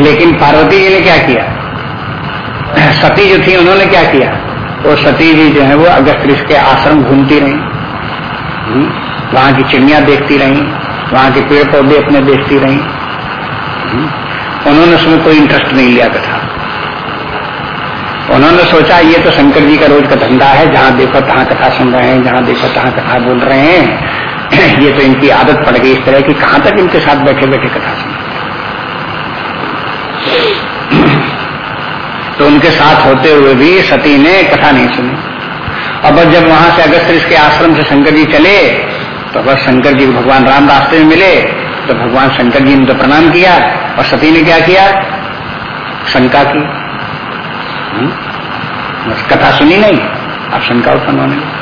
लेकिन पार्वती जी ने क्या किया? सती जो थी उन्होंने क्या किया? वो सती जी जो है वो अगस्त ऋषि के आश्रम घूमती रही। हम्म, वहाँ की चिड़िया देखती रही वहाँ के पेड़ पौधे अपने देखती रही। हम्म, उन्होंने उसमें कोई इंटरेस्ट नहीं लिया कथा। उन्होंने सोचा ये तो शंकर जी का रोज का धंधा है जहाँ देखो तहां कथा सुन रहे हैं जहाँ देखो तहां कथा बोल रहे हैं। ये तो इनकी आदत पड़ गई इस तरह की कहाँ तक इनके साथ बैठे बैठे कथा सुन तो उनके साथ होते हुए भी सती ने कथा नहीं सुनी। और बस जब वहाँ से अगस्त के आश्रम से शंकर जी चले तो बस शंकर जी भगवान राम रास्ते में मिले तो भगवान शंकर जी ने तो प्रणाम किया और सती ने क्या किया? शंका की। हम्म? बस कथा सुनी नहीं अब शंका उत्पन्न होने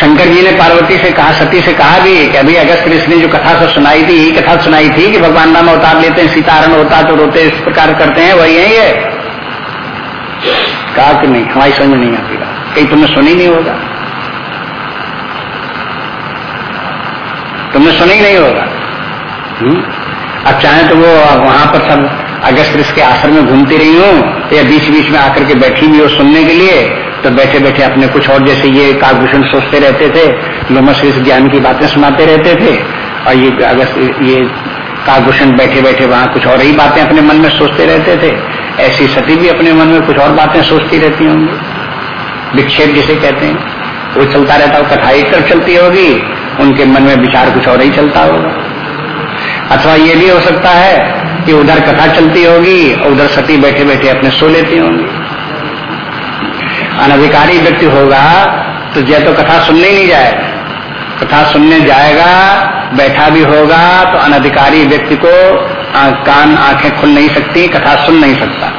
शंकर जी ने पार्वती से कहा, सती से कहा भी कि अभी अगस्त कृष्ण ने जो कथा सब सुनाई थी यही कथा सुनाई थी कि भगवान राम अवतार लेते हैं सीतारण होता तो रोते इस प्रकार करते हैं, वही है ये। कहा कि नहीं, हमारी समझ नहीं आती कहीं तुमने सुनी नहीं होगा। तुमने सुनी नहीं होगा। हम्म? अब चाहे तो वो वहाँ पर सब अगस्त ऋषि के आश्रम में घूमती रही हूँ या बीच बीच में आकर के बैठी हुई हो सुनने के लिए तो बैठे बैठे अपने कुछ और जैसे ये कागभूषण सोचते रहते थे, लोमस इस ज्ञान की बातें सुनाते रहते थे, और ये अगस्त ये कागभूषण बैठे बैठे वहाँ कुछ और ही बातें अपने मन में सोचते रहते थे, ऐसी सती भी अपने मन में कुछ और बातें सोचती रहती होंगी। विक्षेप जिसे कहते हैं, वो चलता रहता हो कथा एक तरफ़ चलती होगी, उनके मन में विचार कुछ और ही चलता होगा। अथवा ये भी हो सकता है कि उधर कथा चलती होगी, और उधर सती बैठे बैठे अपने सो लेती होंगी। अनधिकारी व्यक्ति होगा तो जय तो कथा सुनने ही नहीं जाएगा कथा सुनने जाएगा बैठा भी होगा तो अनधिकारी व्यक्ति को आ, कान आँखें खुल नहीं सकती कथा सुन नहीं सकता।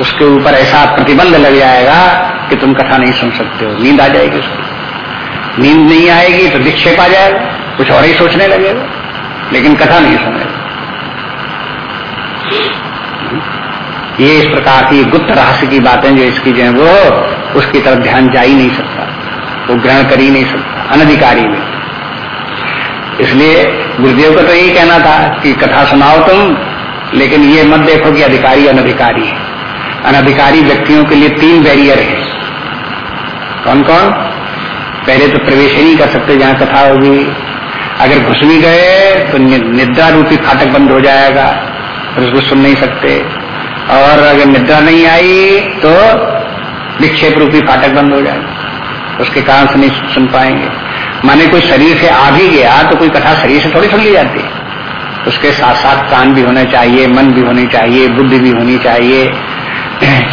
उसके ऊपर ऐसा प्रतिबंध लग जाएगा कि तुम कथा नहीं सुन सकते हो। नींद आ जाएगी उसको। नींद नहीं आएगी तो विक्षेप आ जाएगा कुछ और ही सोचने लगेगा लेकिन कथा नहीं सुनेगा ये इस प्रकार की गुप्त रहस्य की बातें जो इसकी जो है, वो उसकी तरफ़ ध्यान जा ही नहीं सकता। वो ग्रहण कर ही नहीं सकता, अनधिकारी में। इसलिए गुरुदेव का तो यही कहना था कि कथा सुनाओ तुम, लेकिन ये मत देखो कि अधिकारी अनधिकारी है। अनधिकारी व्यक्तियों के लिए तीन बैरियर है। कौन कौन पहले तो प्रवेश ही नहीं कर सकते जहाँ कथा होगी। अगर घुस भी गए तो निद्रा रूपी फाटक बंद हो जाएगा फिर उसको सुन नहीं सकते। और अगर निद्रा नहीं आई तो विक्षेप रूपी फाटक बंद हो जाएगा। उसके कारण से नहीं सुन पाएँगे। माने कोई शरीर से आ भी गया तो कोई कथा शरीर से थोड़ी सुन ली जाती है। उसके साथ साथ कान भी होना चाहिए, मन भी होनी चाहिए, बुद्धि भी होनी चाहिए,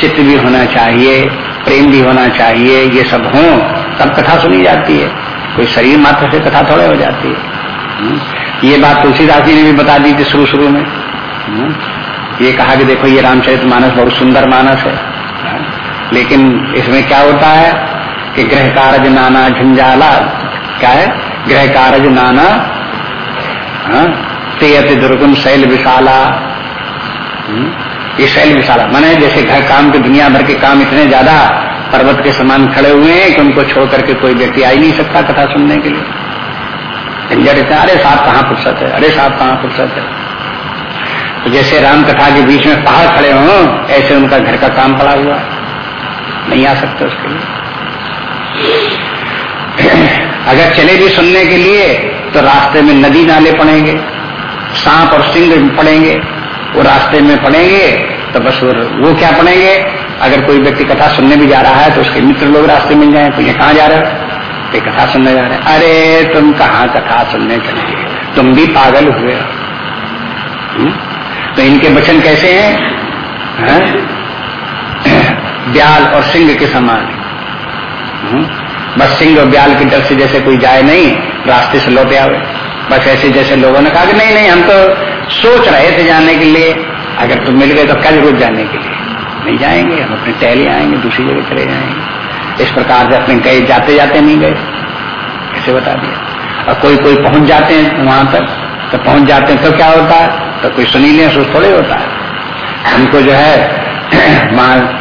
चित्त भी होना चाहिए, प्रेम भी होना चाहिए, ये सब हो, तब कथा सुनी जाती है। कोई शरीर मात्र से कथा थोड़े हो जाती है। हम्म। ये बात तुलसीदास जी ने भी बता दी थी शुरू शुरू में। हम्म। ये कहा कि देखो ये रामचरित मानस बहुत सुंदर मानस है। लेकिन इसमें क्या होता है कि ग्रह कारज नाना झंझाला क्या है? ग्रह कारज नाना हाँ, तेयत दुर्गम शैल विशाला। हम्म, ये शैल विशाला। माने जैसे घर काम के दुनिया भर के काम इतने ज़्यादा पर्वत के समान खड़े हुए हैं कि उनको छोड़ करके कोई व्यक्ति आ ही नहीं सकता कथा सुनने के लिए। झंझट इतना अरे साहब कहाँ फुर्सत है? अरे साहब कहाँ फुर्सत है? तो जैसे राम कथा के बीच में पहाड़ खड़े हों ऐसे उनका घर का काम पड़ा हुआ नहीं आ सकते उसके लिए। अगर चले भी सुनने के लिए तो रास्ते में नदी नाले पड़ेंगे सांप और सिंह पड़ेंगे वो रास्ते में पड़ेंगे तो बस वो, क्या पड़ेंगे? अगर कोई व्यक्ति कथा सुनने भी जा रहा है तो उसके मित्र लोग रास्ते मिल जाए तो ये कहाँ जा रहे हो? ये कथा सुनने जा रहे हैं। अरे तुम कहाँ कथा सुनने चले तुम भी पागल हुए हो। हम्म? तो इनके वचन कैसे हैं? है? ब्याल और सिंह के समान। हम्म? बस सिंह और ब्याल की डर से जैसे कोई जाए नहीं, रास्ते से लौटे आवे। बस ऐसे जैसे लोगों ने कहा कि नहीं नहीं, हम तो सोच रहे थे जाने के लिए। अगर तुम मिल गए तो कल रोज जाने के लिए। नहीं जाएँगे, हम अपने टहले आएँगे, दूसरी जगह चले जाएँगे। इस प्रकार से अपने गए जाते जाते नहीं गए। ऐसे बता दिया। और कोई कोई पहुँच जाते हैं वहाँ तक तो पहुँच जाते हैं तो क्या होता है? तो कोई सुनीले सोच थोड़े होता है। उनको जो है वहाँ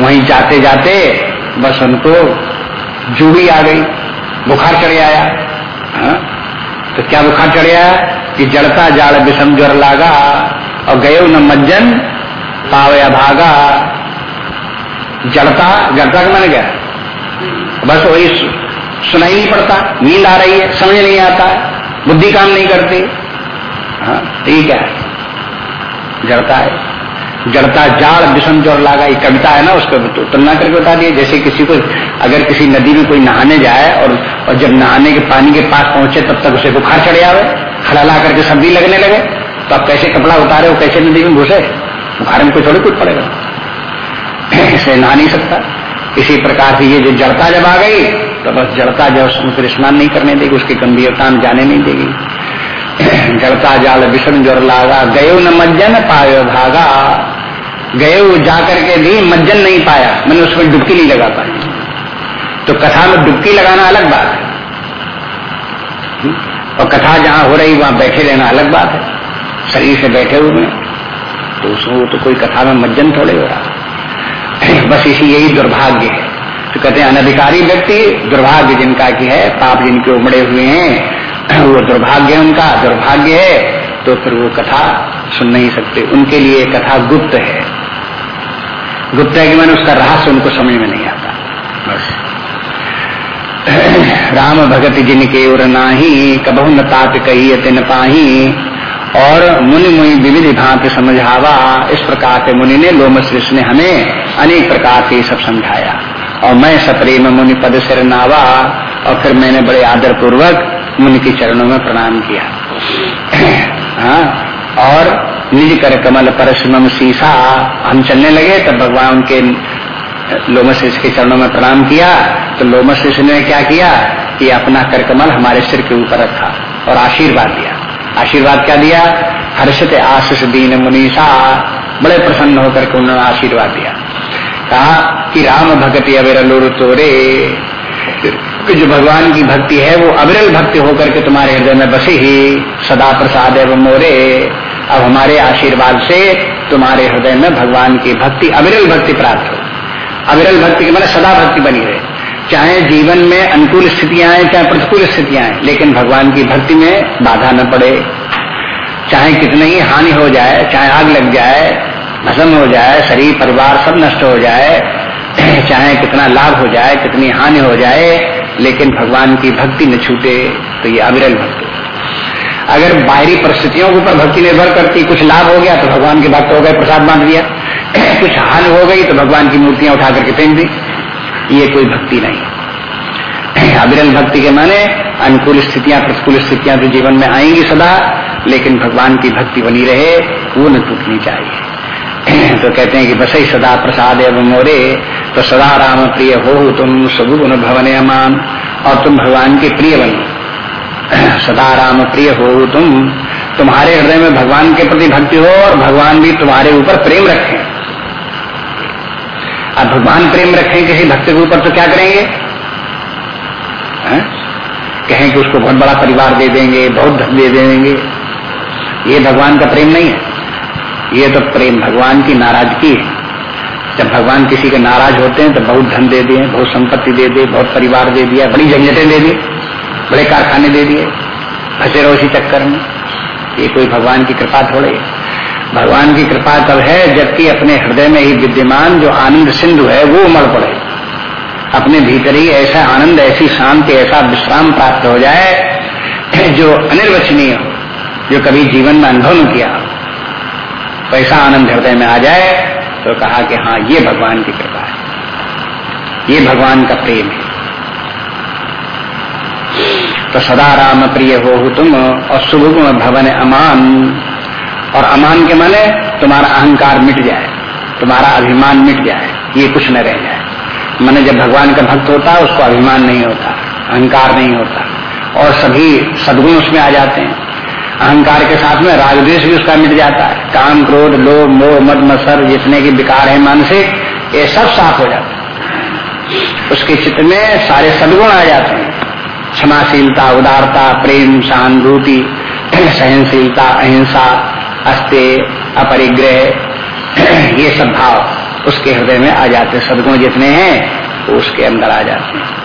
वहीं जाते जाते बस उनको जूही आ गई, बुखार चढ़ आया। हा? तो क्या बुखार चढ़ आया? कि जड़ता जाड़ विषम ज्वर लागा, और गए न मज्जन, पावया भागा। जड़ता जड़ता का मैंने क्या बस वही सुनाई नहीं पड़ता, नींद आ रही है, समझ नहीं आता, बुद्धि काम नहीं करती। हाँ ठीक है। जड़ता है। जड़ता जाड़, विषम ज़ोर लागा, ये कविता है ना, उसको तो तुलना करके बता दिए। जैसे किसी को, अगर किसी नदी में कोई नहाने जाए और और जब नहाने के पानी के पास पहुँचे, तब तक उसे बुखार चढ़े आवे खड़ा करके सर्दी लगने लगे तो आप कैसे कपड़ा उतारे वो कैसे नदी में घुसे? बुखार में कोई थोड़ी कुछ पड़ेगा। इसे नहा नहीं सकता। इसी प्रकार से ये जो जड़ता जब आ गई तो बस जड़ता जो उसमें स्नान नहीं करने देगी, उसकी गंभीरता में जाने नहीं देगी। जड़ता जाल विषम ज़ोर लागा, गयो न मज्जन पायो भागा गए जा करके भी मज्जन नहीं पाया, मैंने उसमें डुबकी नहीं लगा पाई। तो कथा में डुबकी लगाना अलग बात है। और कथा जहाँ हो रही, वहाँ बैठे रहना अलग बात है। शरीर से बैठे हुए तो उसमें तो कोई कथा में मज्जन थोड़े हो रहा बस इसी यही दुर्भाग्य है। तो कहते हैं, अनधिकारी व्यक्ति दुर्भाग्य जिनका की है, पाप जिनके उमड़े हुए हैं वो दुर्भाग्य है उनका, दुर्भाग्य है तो फिर वो कथा सुन नहीं सकते। उनके लिए कथा गुप्त है। गुप्त है कि मैंने उसका रहस्य उनको समझ में नहीं आता। बस। राम भगत जिनके उर नाही, कबहु न तात कही तिन पाही, और मुनि मुनि विविध भांति समझावा। इस प्रकार के मुनि ने लोम लोमस ने हमें अनेक प्रकार से सब समझाया। और मैं सप्रेम मुनि पद सिर नावा, और फिर मैंने बड़े आदर पूर्वक मुनि के चरणों में प्रणाम किया। हाँ और निज कर कमल परशुम शीशा, हम चलने लगे, तब भगवान के लोमस के चरणों में प्रणाम किया। तो लोमस ने क्या किया कि अपना कर कमल हमारे सिर के ऊपर रखा और आशीर्वाद दिया। आशीर्वाद क्या दिया? हर्षित आशीष दीन मुनीषा, बड़े प्रसन्न होकर के उन्होंने आशीर्वाद दिया। कहा कि राम भगति अविरलुर तोरे। कि जो भगवान की भक्ति है, वो अविरल भक्ति होकर के तुम्हारे हृदय में बसी ही। सदा प्रसाद एवं मोरे। अब हमारे आशीर्वाद से तुम्हारे हृदय में भगवान की भक्ति, अविरल भक्ति प्राप्त हो। अविरल भक्ति के मैंने सदा भक्ति बनी रहे। चाहे जीवन में अनुकूल स्थितियाँ आए, चाहे प्रतिकूल स्थितियाँ आए, लेकिन भगवान की भक्ति में बाधा न पड़े। चाहे कितनी ही हानि हो जाए, चाहे आग लग जाए, भसम हो जाए, शरीर, परिवार सब नष्ट हो जाए, चाहे कितना लाभ हो जाए, कितनी हानि हो जाए लेकिन भगवान की भक्ति न छूटे तो ये अविरल भक्ति। अगर बाहरी परिस्थितियों के ऊपर भक्ति निर्भर करती, कुछ लाभ हो गया तो भगवान के भक्त हो गए, प्रसाद बाँध दिया। कुछ हानि हो गई तो भगवान की मूर्तियाँ उठा करके फेंक दी। ये कोई भक्ति नहीं। अविरल भक्ति के माने अनुकूल स्थितियाँ, प्रतिकूल स्थितियाँ तो जीवन में आएँगी सदा, लेकिन भगवान की भक्ति बनी रहे, वो न टूटनी चाहिए। तो कहते हैं कि बस ही सदा प्रसाद एवं मोरे तो सदा राम प्रिय हो तुम सगुण भवन अमान और तुम भगवान के प्रिय बनो। सदा राम प्रिय हो तुम, तुम्हारे हृदय में भगवान के प्रति भक्ति हो, और भगवान भी तुम्हारे ऊपर प्रेम रखें। अब भगवान प्रेम रखें किसी भक्त के ऊपर तो क्या करेंगे? कहें कि उसको बहुत बड़ा परिवार दे देंगे, बहुत धन दे देंगे। ये भगवान का प्रेम नहीं है। ये तो प्रेम भगवान की नाराज़गी है। जब भगवान किसी के नाराज़ होते हैं तो बहुत धन दे दिए, बहुत संपत्ति दे दी बहुत परिवार दे दिया, बड़ी झंझटें दे दी, बड़े कारखाने दे दिए फंसे रहो इसी चक्कर में। ये कोई भगवान की कृपा थोड़े भगवान की कृपा तब है, जबकि अपने हृदय में ही विद्यमान जो आनंद सिंधु है, वो उमड़ पड़े। अपने भीतर ही ऐसा आनंद, ऐसी शांति, ऐसा विश्राम प्राप्त हो जाए, जो अनिर्वचनीय हो, जो कभी जीवन में अनुभव किया किया वैसा आनंद हृदय में आ जाए तो कहा कि हाँ ये भगवान की कृपा है। ये भगवान का प्रेम है। तो सदा राम प्रिय हो तुम, और शुभ गुण भवन अमान। और अमान के माने, तुम्हारा अहंकार मिट जाए, तुम्हारा अभिमान मिट जाए, ये कुछ न रह जाए। मैंने जब भगवान का भक्त होता है उसको अभिमान नहीं होता, अहंकार नहीं होता, और सभी सदगुण उसमें आ जाते हैं। अहंकार के साथ में राजदेश भी उसका मिट जाता है। काम, क्रोध, लोभ, मोह, मद, मसर, जितने की विकार है मानसिक, ये सब साफ़ हो जाते है। उसके चित्त में सारे सदगुण आ जाते हैं। क्षमाशीलता, उदारता, प्रेम सहानुभूति सहनशीलता, अहिंसा, अस्ते, अपरिग्रह, ये सब भाव उसके हृदय में आ जाते सदगुण जितने हैं उसके अंदर आ जाते हैं।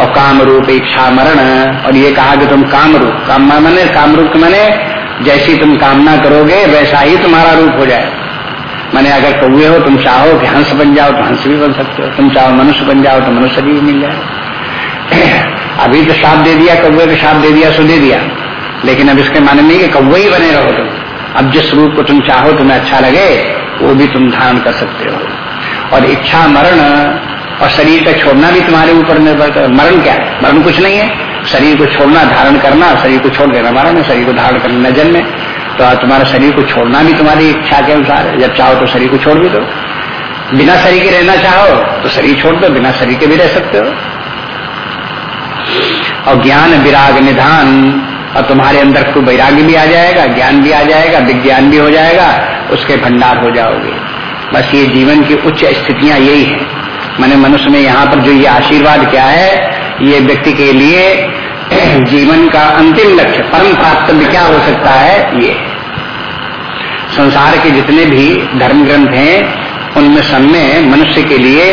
और काम रूप इच्छा मरण और ये कहा कि तुम काम रूप काम मैंने काम रूप मैंने जैसी तुम कामना करोगे, वैसा ही तुम्हारा रूप हो जाए मैंने अगर कौए हो, तुम चाहो कि हंस बन जाओ तो हंस भी बन सकते हो। तुम चाहो मनुष्य बन जाओ तो मनुष्य भी मिल जाए। अभी तो साप दे दिया कौए को साप दे दिया, सो दे दिया। लेकिन अब इसके माने नहीं कि कौए ही बने रहो तुम। अब जिस रूप को तुम चाहो, तुम्हें अच्छा लगे, वो भी तुम धारण कर सकते हो। और इच्छा, मरण और शरीर का छोड़ना भी तुम्हारे ऊपर निर्भर कर मरण क्या है? मरण कुछ नहीं है। शरीर को छोड़ना, धारण करना, शरीर को छोड़ देना मरण है शरीर को धारण करना जन्म है तो तुम्हारा शरीर को छोड़ना भी तुम्हारी इच्छा के अनुसार है। जब चाहो तो शरीर को छोड़ भी दो। बिना शरीर के रहना चाहो तो शरीर छोड़ दो, बिना शरीर के भी रह सकते हो। और ज्ञान, विराग, निधान, और तुम्हारे अंदर खूब वैराग्य भी आ जाएगा, ज्ञान भी आ जाएगा, विज्ञान भी हो जाएगा, उसके भंडार हो जाओगे। बस ये जीवन की उच्च स्थितियाँ यही है। मैंने मनुष्य में यहाँ पर जो ये आशीर्वाद क्या है, ये व्यक्ति के लिए जीवन का अंतिम लक्ष्य, परम प्राप्त क्या हो सकता है? ये। संसार के जितने भी धर्म ग्रंथ हैं, उनमें सब में मनुष्य के लिए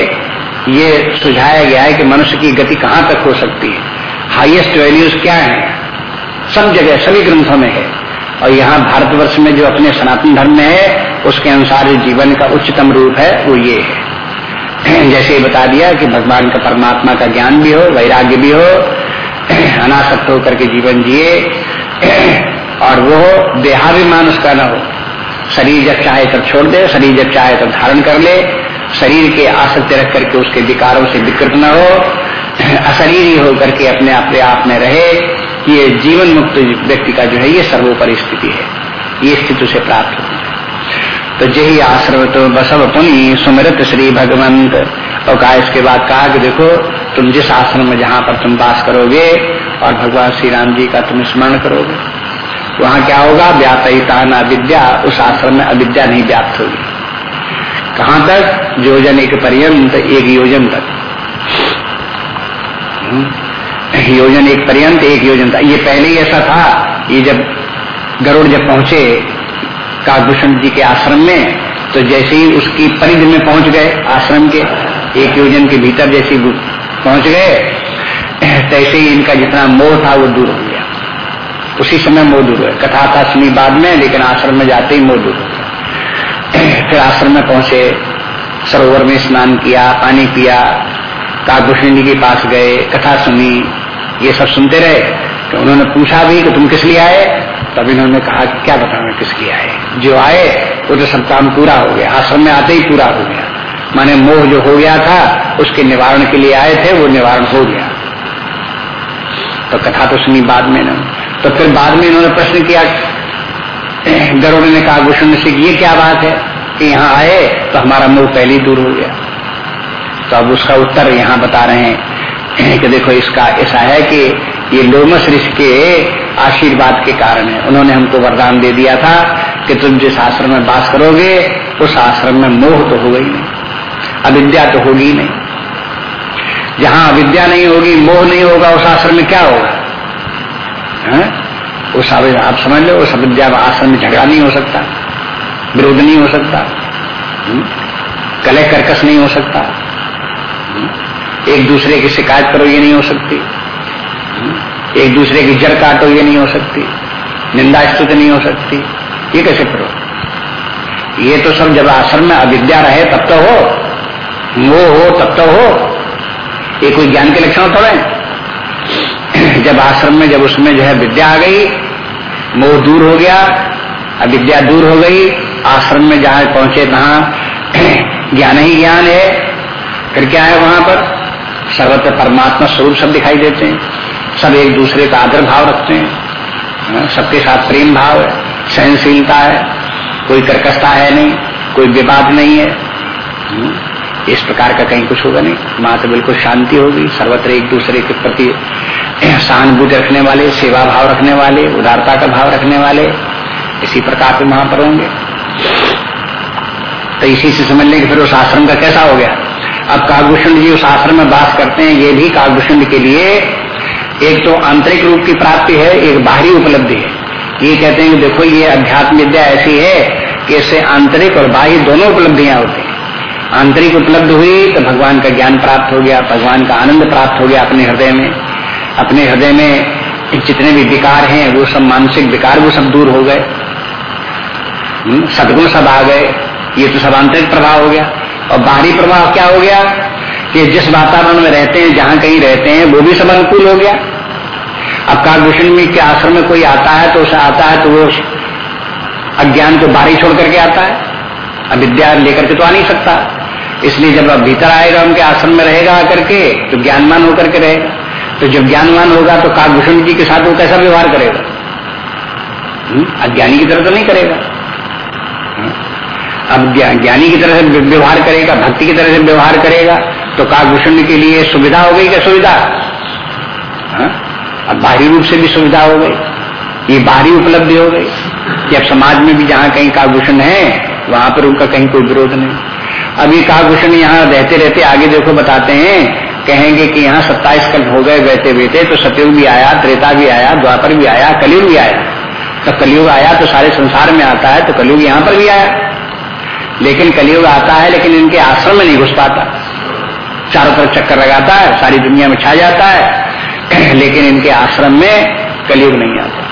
ये सुझाया गया है कि मनुष्य की गति कहाँ तक हो सकती है। हाईएस्ट वैल्यूज़ क्या है? सब जगह, सभी ग्रंथों में है। और यहाँ भारतवर्ष में जो अपने सनातन धर्म में है, उसके अनुसार जो जीवन का उच्चतम रूप है, वो ये है। जैसे बता दिया कि भगवान का परमात्मा का ज्ञान भी हो, वैराग्य भी हो अनासक्त होकर के जीवन जिए, और वो देहाभिमान उसका न हो। शरीर जब चाहे तब छोड़ दे, शरीर जब चाहे तब धारण कर ले, शरीर के आसक्ति रख करके उसके विकारों से विकृत न हो, अशरीर होकर के अपने अपने आप में रहे, ये जीवन मुक्त व्यक्ति का जो है, ये सर्वोपरि स्थिति है। ये स्थिति उसे प्राप्त होती है। तो जही आश्रम तो बसव पुनि सुमृत श्री भगवंत। और कहा इसके बाद कहा कि देखो तुम जिस आश्रम में जहाँ पर तुम वास करोगे और भगवान श्री राम जी का तुम स्मरण करोगे, वहाँ क्या होगा? व्यापयिता अविद्या, उस आश्रम में अविद्या नहीं व्याप्त होगी। कहाँ तक? योजन एक पर्यंत, एक योजन तक। हम्म। योजन एक पर्यंत, एक योजन था ये पहले ही ऐसा था ये जब गरुड़ जब पहुँचे काकभूषण जी के आश्रम में तो जैसे ही उसकी परिधि में पहुँच गए आश्रम के, एक योजन के भीतर जैसे पहुँच गए, तैसे ही इनका जितना मोह था वो दूर हो गया। उसी समय मोह दूर हुआ कथा था सुनी बाद में, लेकिन आश्रम में जाते ही मोह दूर हो गया। फिर आश्रम में पहुँचे, सरोवर में स्नान किया, पानी पिया काकभूषण के पास गए, कथा सुनी, ये सब सुनते रहे। तो उन्होंने पूछा भी कि तुम किस लिए आए? तब इन्होंने कहा क्या बताओ किस लिए आए? जो आए, वो तो सब काम पूरा हो गया। आश्रम में आते ही पूरा हो गया। माने मोह जो हो गया था, उसके निवारण के लिए आए थे, वो निवारण हो गया। तो कथा तो सुनी बाद में ना। तो फिर बाद में इन्होंने प्रश्न किया गरुड़ ने कहा भूषण से ये क्या बात है? कि यहाँ आए तो हमारा मोह पहले ही दूर हो गया। तो अब उसका उत्तर यहाँ बता रहे हैं कि देखो, इसका ऐसा है कि ये लोमस ऋषि के आशीर्वाद के कारण है। उन्होंने हमको वरदान दे दिया था कि तुम जिस आश्रम में बास करोगे, उस आश्रम में मोह तो हो गई नहीं। अविद्या तो होगी नहीं। जहाँ अविद्या नहीं होगी, मोह नहीं होगा, उस आश्रम में क्या होगा? उस आप समझ लो, उस अविद्या आश्रम में झगड़ा नहीं हो सकता, विरोध नहीं हो सकता कले कलह कर्कश नहीं हो सकता हम्म? एक दूसरे की शिकायत करो, ये नहीं हो सकती एक दूसरे की जड़ काटो, ये नहीं हो सकती निंदा स्तुति नहीं हो सकती, ये कैसे करो? ये तो सब जब आश्रम में अविद्या रहे, तब तो हो। वो हो तब तो हो ये कोई ज्ञान के लक्षण थोड़े जब आश्रम में जब उसमें जो है विद्या आ गई मोह दूर हो गया अविद्या दूर हो गई आश्रम में जहाँ पहुँचे तहां ज्ञान ही ज्ञान है फिर क्या है वहाँ पर? सर्वत्र परमात्मा स्वरूप सब दिखाई देते हैं। सब एक दूसरे का आदर भाव रखते हैं। हाँ, सबके साथ प्रेम भाव है सहनशीलता है कोई कर्कशता है नहीं कोई विवाद नहीं है। हाँ, इस प्रकार का कहीं कुछ होगा नहीं। वहाँ तो बिल्कुल शांति होगी, सर्वत्र एक दूसरे के प्रति सहानुभूति रखने वाले सेवा भाव रखने वाले, उदारता का भाव रखने वाले, इसी प्रकार के वहाँ पर होंगे। तो इसी से समझ लें कि फिर उस आश्रम का कैसा हो गया। अब कागभूषण जी उस आश्रम में बात करते हैं, ये भी कागभूषण के लिए एक तो आंतरिक रूप की प्राप्ति है, एक बाहरी उपलब्धि है। ये कहते हैं कि देखो, ये अध्यात्म विद्या ऐसी है कि इससे आंतरिक और बाह्य दोनों उपलब्धियाँ होती हैं। आंतरिक उपलब्ध हुई तो भगवान का ज्ञान प्राप्त हो गया भगवान का आनंद प्राप्त हो गया अपने हृदय में। अपने हृदय में जितने भी विकार हैं वो सब मानसिक विकार वो सब दूर हो गए। हम्म, सदगुण सब आ गए। ये तो सब आंतरिक प्रभाव हो गया। और बाहरी प्रभाव क्या हो गया कि जिस वातावरण में रहते हैं जहाँ कहीं रहते हैं वो भी सब अनुकूल हो गया। अब कालभूषण में के आश्रम में कोई आता है तो उसे आता है तो वो अज्ञान को बारी छोड़ करके आता है। अविद्या लेकर के तो आ नहीं सकता। इसलिए जब अब भीतर आएगा, उनके आश्रम में रहेगा आकर के तो ज्ञानवान होकर के रहेगा तो जब ज्ञानवान होगा तो काकभूषण जी के साथ वो कैसा व्यवहार करेगा? हम्म? अज्ञानी की तरह तो नहीं करेगा। हम्म? अब ज्ञानी की तरह से व्यवहार करेगा, भक्ति की तरह से व्यवहार करेगा तो काकभूषण के लिए सुविधा हो गई क्या सुविधा? हाँ? अब बाहरी रूप से भी सुविधा हो गई। ये बाहरी उपलब्धि हो गई। कि अब समाज में भी जहाँ कहीं काकभूषण है, वहाँ पर उनका कहीं कोई विरोध नहीं। अभी काकभूषण यहाँ रहते रहते आगे देखो बताते हैं, कहेंगे कि यहाँ सत्ताईस कल्प हो गए बहते बेहते तो सतयुग भी आया, त्रेता भी आया, द्वापर भी आया, कलयुग भी आया। तो कलयुग आया तो सारे संसार में आता है तो कलयुग यहाँ पर भी आया। लेकिन कलयुग आता है, लेकिन इनके आश्रम में नहीं घुस पाता। चारों तरफ़ चक्कर लगाता है, सारी दुनिया में छा जाता है, लेकिन इनके आश्रम में कलयुग नहीं आता।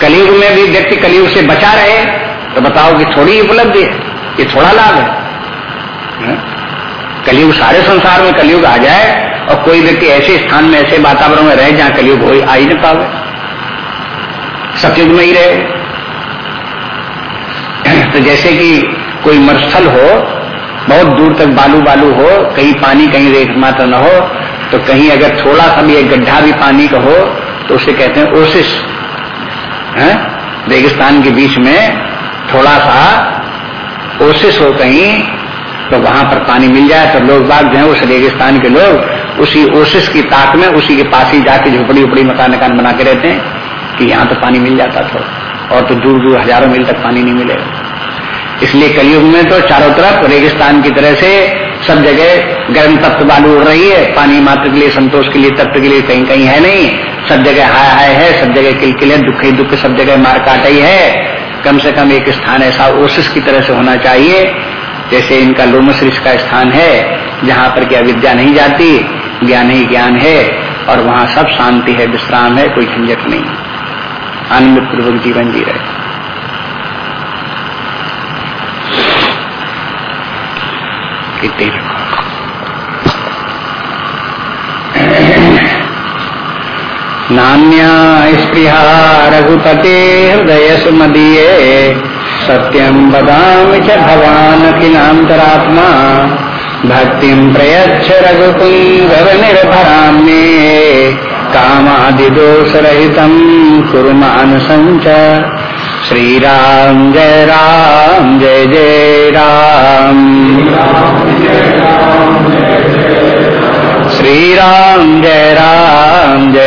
कलयुग में भी व्यक्ति कलयुग से बचा रहे तो बताओ कि थोड़ी उपलब्धि है, ये थोड़ा लाभ है। कलयुग, सारे संसार में कलयुग आ जाए और कोई व्यक्ति ऐसे स्थान में, ऐसे वातावरण में रहे जहाँ कलयुग हो, आ ही न पावे। सतयुग में ही रहे। तो जैसे कि कोई मरस्थल हो, बहुत दूर तक बालू बालू हो, कहीं पानी कहीं रेख मात्र न हो तो कहीं अगर थोड़ा सा भी एक गड्ढा भी पानी का हो तो उसे कहते हैं ओसिस। है? रेगिस्तान के बीच में थोड़ा सा ओसिस हो कहीं तो वहाँ पर पानी मिल जाए तो लोग बाग जो है, उस रेगिस्तान के लोग उसी ओसिस की ताक में, उसी के पास ही जाके झोपड़ी उपड़ी मकान मकान बना के रहते हैं कि यहाँ तो पानी मिल जाता थोड़ा और तो दूर दूर हज़ारों मील तक पानी नहीं मिलेगा इसलिए कलयुग में तो चारों तरफ़ रेगिस्तान की तरह से सब जगह गर्म तप्त बालू उड़ रही है। पानी मात्र के लिए, संतोष के लिए तप्त के लिए कहीं कहीं है नहीं। सब जगह हाय हाय है, सब जगह किलकिल दुख ही दुख, सब जगह मार काटा ही है। कम से कम एक स्थान ऐसा ओसिस की तरह से होना चाहिए, जैसे इनका लोमस ऋषि का स्थान है, जहाँ पर क्या विद्या नहीं जाती, ज्ञान ही ज्ञान है, और वहाँ सब शांति है, विश्राम है, कोई झंझट नहीं। आनंद पूर्वक जीवन जी रहे। कितने नान्या स्पृहा रघुपते हृदय सुमदीये सत्यम बदाम च भवान किलांतरात्मा भक्ति प्रयच्छ रघुपुंगव निर्भराम्ये कामादिदोषरहितं कुरुमान संच श्री राम जय राम, जय जय राम। श्री राम जय राम।